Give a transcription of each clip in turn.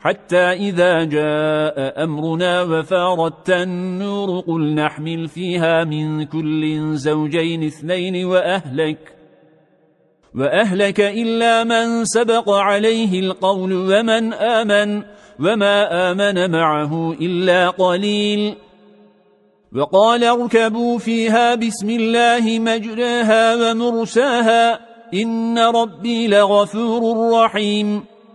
حتى إذا جاء أمرنا وفارت النور قل نحمل فيها من كل زوجين اثنين وأهلك وأهلك إلا من سبق عليه القول ومن آمن وما آمن معه إلا قليل. وقال اركبوا فيها بسم الله مجراها ومرساها إن ربي لغفور رحيم.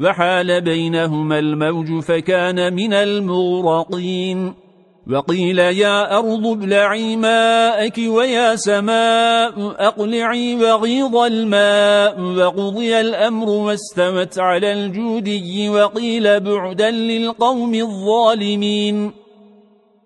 وحال بينهما الموج فكان من المغرقين. وقيل يا أرض ابلعي ماءك ويا سماء أقلعي وغيض الماء. وقضي الأمر واستوت على الجودي. وقيل بعدا للقوم الظالمين.